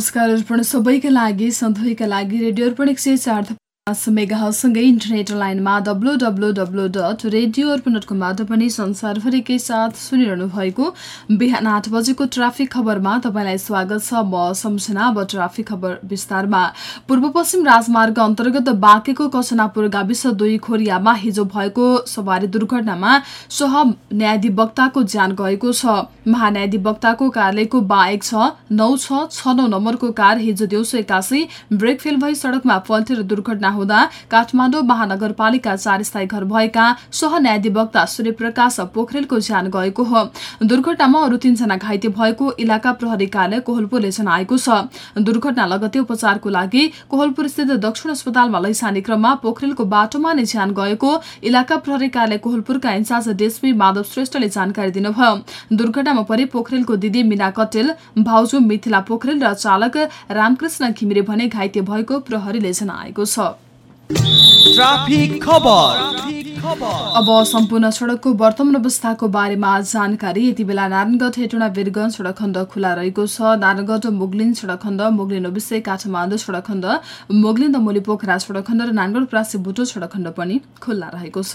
नमस्कार अर्पण। सबैका लागि सधैँका लागि रेडियो अर्पण एक सय चार मेगासँगै इन्टरनेट लाइनमा W W W dot radio Arpan dot पनि संसारभरिकै साथ सुनिरहनु भएको बिहान आठ बजेको ट्राफिक खबरमा तपाईँलाई स्वागत छ। म सम्झना अब ट्राफिक खबर विस्तारमा। पूर्व पश्चिम राजमार्ग अन्तर्गत बाँकेको कचनापुर गाविस दुई खोरियामा हिजो भएको सवारी दुर्घटनामा सह न्यायाधिवक्ताको ज्यान गएको छ। महान्यायाधिवक्ताको कार्यालयको बाहेक छ नौ छ नम्बरको कार हिजो दिउँसो एक्कासी ब्रेक फेल भई सड़कमा पल्टेर दुर्घटना हुँदा काठमाडौँ महानगरपालिका चार स्थायी घर भएका सह न्यायाधिवक्ता सूर्यप्रकाश पोखरेलको ज्यान गएको हो। दुर्घटनामा अरू तीनजना घाइते भएको इलाका प्रहरी कार्यालय कोहलपुरले जनाएको छ। दुर्घटना लगतै उपचारको लागि कोहलपुर दक्षिण अस्पतालमा लैसाने क्रममा पोखरेलको बाटोमा नै ज्यान गएको इलाका प्रहरी कार्यालय कोहलपुरका इन्चार्ज डेस्मी माधव श्रेष्ठले जानकारी दिनुभयो। दुर्घटनामा परे पोखरेलको दिदी मिना कटेल भाउजू मिथिला पोखरेल र चालक रामकृष्ण घिमिरे भने घाइते भएको प्रहरीले जनाएको छ। ट्राफिक खबर। अब सम्पूर्ण सड़कको वर्तमान अवस्थाको बारेमा जानकारी। यति बेला नारायणगढ हेटुडा वीरगंज सड़क खण्ड खुला रहेको छ। नारायणगढ मुगलिन सड़क खण्ड मुगलिन ओबिसे काठमाडौँ सड़क खण्ड मुगलिन दमोली पोखरा सड़क खण्ड र नानगढ प्रासी भुटो सड़क खण्ड पनि खुल्ला रहेको छ।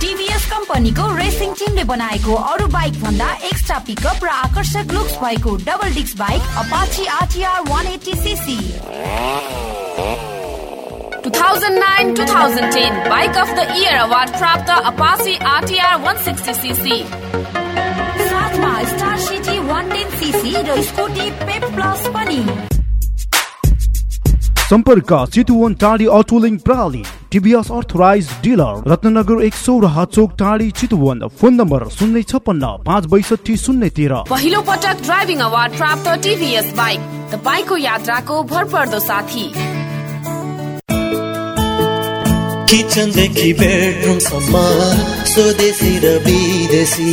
टिभीएस कम्पनीको रेसिङ टिमले बनाएको अरू बाइक भन्दा एक्स्ट्रा पिकअप र आकर्षक लुक्स भएको double disc bike Apache RTR 180 CC 2009-2010 bike of the year award प्राप्त अपाची आरटिआर 160 सीसी साथमा स्टार सिटी 110 सीसी र स्कुटी पेप प्लस पनि। सम्पर्क चितुवन टाढी अटोलिङ प्रणाली। टिभीएस अर्थराइज डिलर रत्नगर एक सौ र चोक टाढी चितुवन फोन नम्बर शून्य छपन्न पाँच बैसठी शून्य तेह्र पहिलो पटक ड्राइभिङ अवार्ड प्राप्त टिभीएस बाइक तपाईँको यात्राको भरपर्दो साथी। किचनदेखि बेडरुमसम्म स्वदेशी र विदेशी।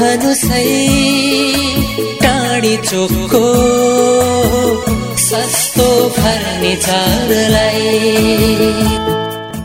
सही टाढी चोकको सस्तो फर्निचरलाई।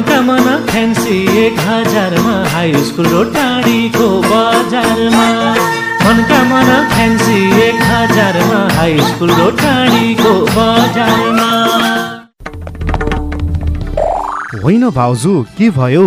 मनका मना फ्यान्सी एक हजारमा हाई स्कुल र टाढीको बजारमा। मनका मना फ्यान्सी एक हजारमा हाई स्कुल र टाढीको बजारमा। होइन भाउजू के भयो?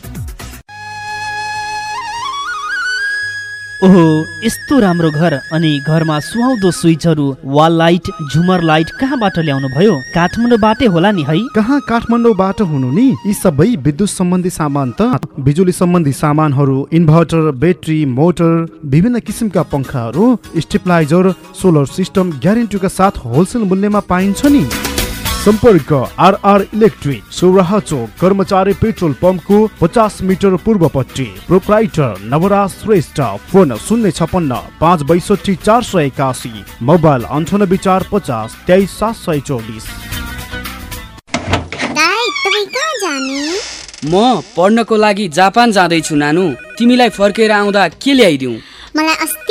ओहो यस्तो राम्रो घर अनि घरमा सुहाउँदो स्विचहरू वाल लाइट झुमर लाइट कहाँबाट ल्याउनु भयो काठमाडौँबाटै होला नि है। कहाँ काठमाडौँबाट हुनु नि? यी सबै विद्युत सम्बन्धी सामान त बिजुली सम्बन्धी सामानहरू इन्भर्टर ब्याट्री मोटर विभिन्न किसिमका पंखाहरू स्टेपलाइजर सोलर सिस्टम ग्यारेन्टीका साथ होलसेल मूल्यमा पाइन्छ नि। सम्पर्क आरआर इलेक्ट्रिक सौराहा चोक कर्मचारी पेट्रोल पम्पको पचास मिटर पूर्वपट्टि। प्रोप्राइटर नवराज श्रेष्ठ फोन शून्य छपन्न पाँच बैसठी चार सय एकासी मोबाइल अन्ठानब्बे चार पचास तेइस सात सय चौबिस। म पढ्नको लागि जापान जाँदैछु नानु। तिमीलाई फर्केर आउँदा के मलाई अस्ति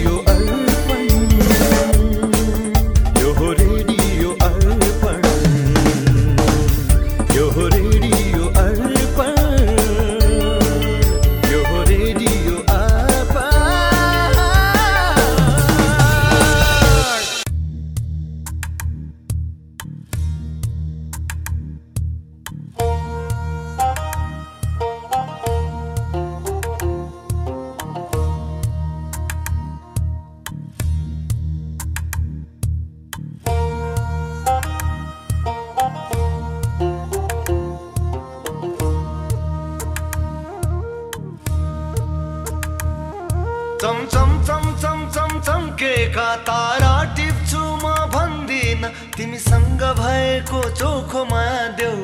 भएको चोखोमा देऊ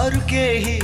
अरू केही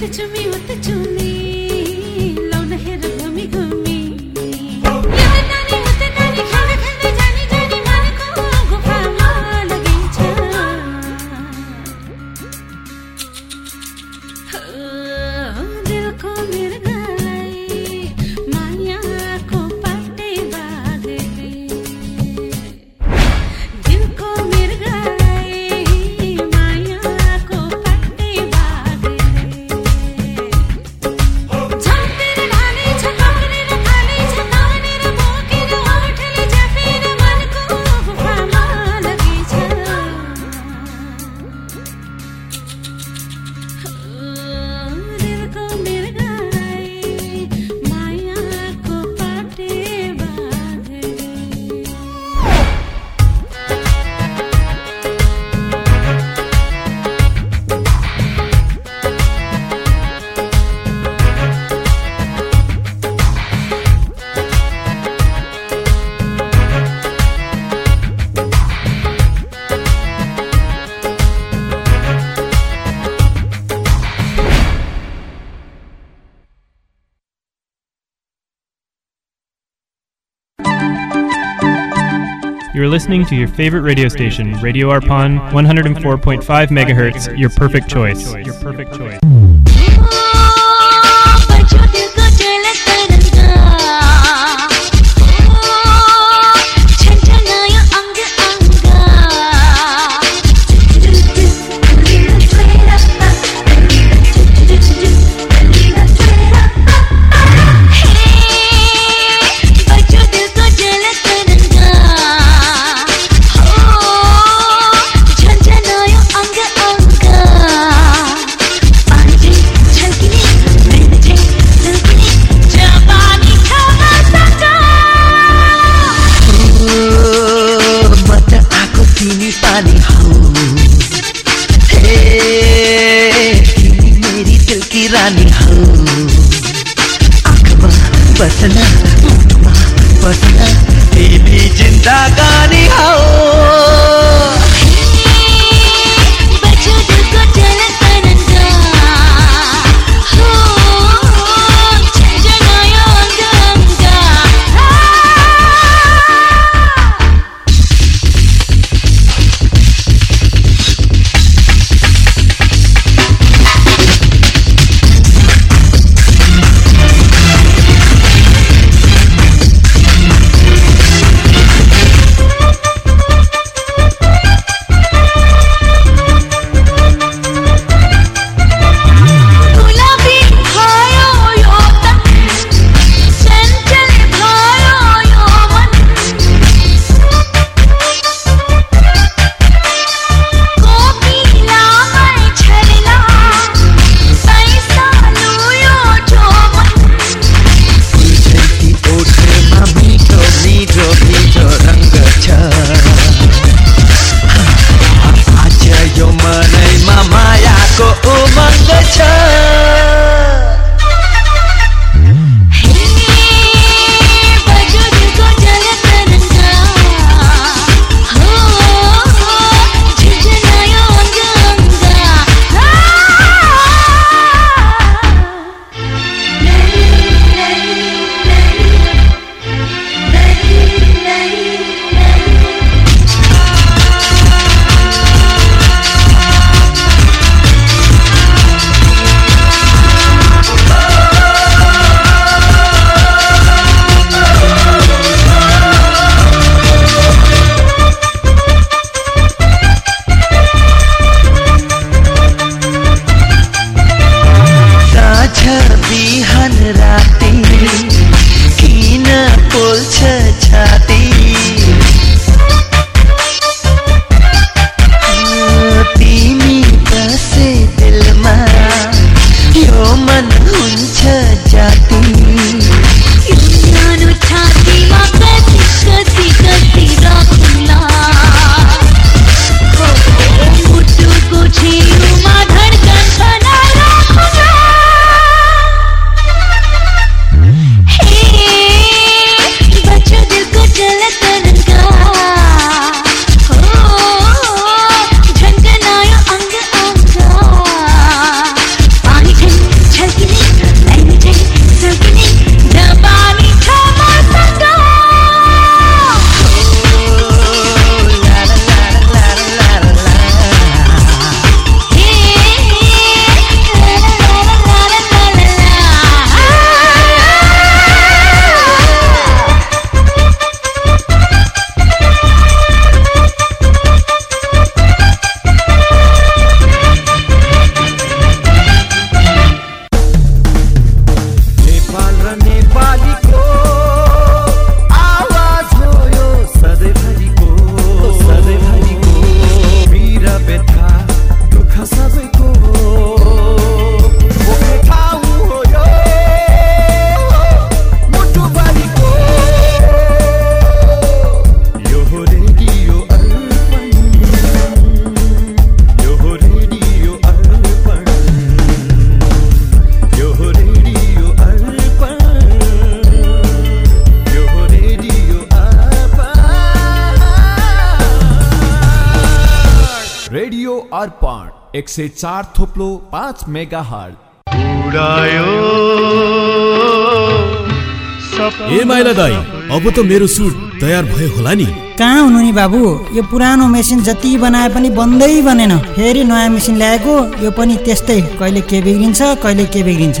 the chumi with the chumi. listening to your favorite radio station, Radio Arpon, 104.5 megahertz, your perfect choice. Your perfect choice. एक सय चार थोप्लो पाँच मेगा ए माइला दाई अब त मेरो सुट तयार भयो होला नि। कहाँ हुनु नि बाबु? यो पुरानो मेसिन जति बनाए पनि बन्दै बनेन। फेरि नयाँ मेसिन ल्याएको यो पनि त्यस्तै। कहिले के बिग्रिन्छ कहिले के बिग्रिन्छ।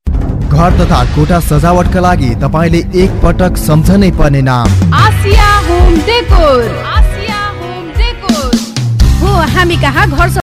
घर तथा कोठा सजावटका लागि तपाईँले एक पटक सम्झनै पर्ने नाम। Asia home decor. Asia home decor. हो हामी कहाँ घर